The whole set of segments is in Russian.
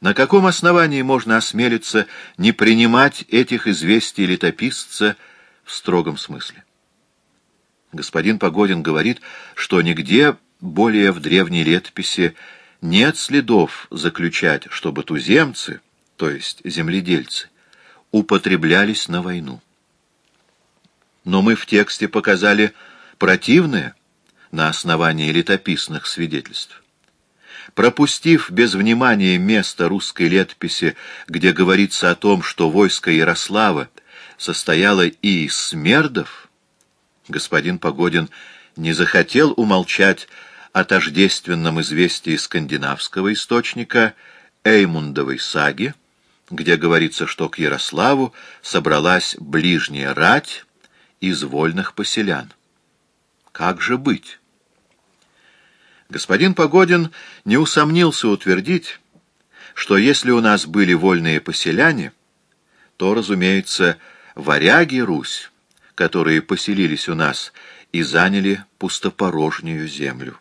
На каком основании можно осмелиться не принимать этих известий летописца в строгом смысле? Господин Погодин говорит, что нигде более в древней летописи нет следов заключать, чтобы туземцы, то есть земледельцы, употреблялись на войну. Но мы в тексте показали противное на основании летописных свидетельств. Пропустив без внимания место русской летописи, где говорится о том, что войско Ярослава состояло и из смердов, господин Погодин не захотел умолчать о тождественном известии скандинавского источника Эймундовой саги, где говорится, что к Ярославу собралась ближняя рать из вольных поселян. Как же быть? Господин Погодин не усомнился утвердить, что если у нас были вольные поселяне, то, разумеется, варяги Русь, которые поселились у нас и заняли пустопорожнюю землю.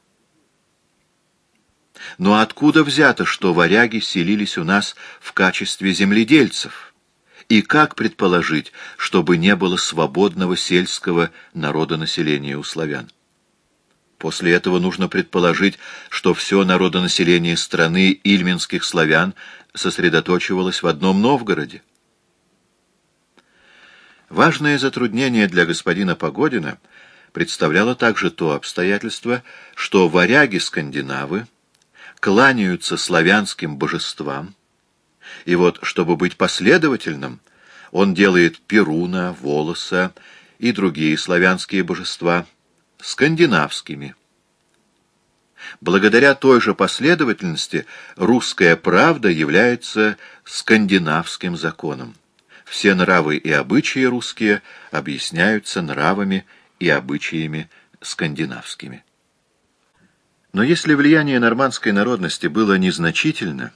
Но откуда взято, что варяги селились у нас в качестве земледельцев? И как предположить, чтобы не было свободного сельского народонаселения у славян? После этого нужно предположить, что все народонаселение страны ильминских славян сосредоточивалось в одном Новгороде. Важное затруднение для господина Погодина представляло также то обстоятельство, что варяги-скандинавы кланяются славянским божествам, и вот, чтобы быть последовательным, он делает Перуна, Волоса и другие славянские божества скандинавскими. Благодаря той же последовательности русская правда является скандинавским законом. Все нравы и обычаи русские объясняются нравами и обычаями скандинавскими. Но если влияние нормандской народности было незначительно,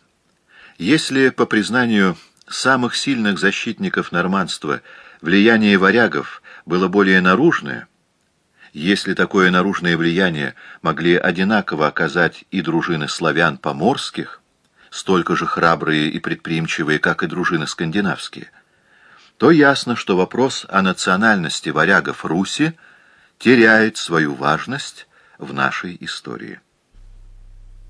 если, по признанию самых сильных защитников нормандства, влияние варягов было более наружное, если такое наружное влияние могли одинаково оказать и дружины славян поморских, столько же храбрые и предприимчивые, как и дружины скандинавские, то ясно, что вопрос о национальности варягов Руси теряет свою важность в нашей истории.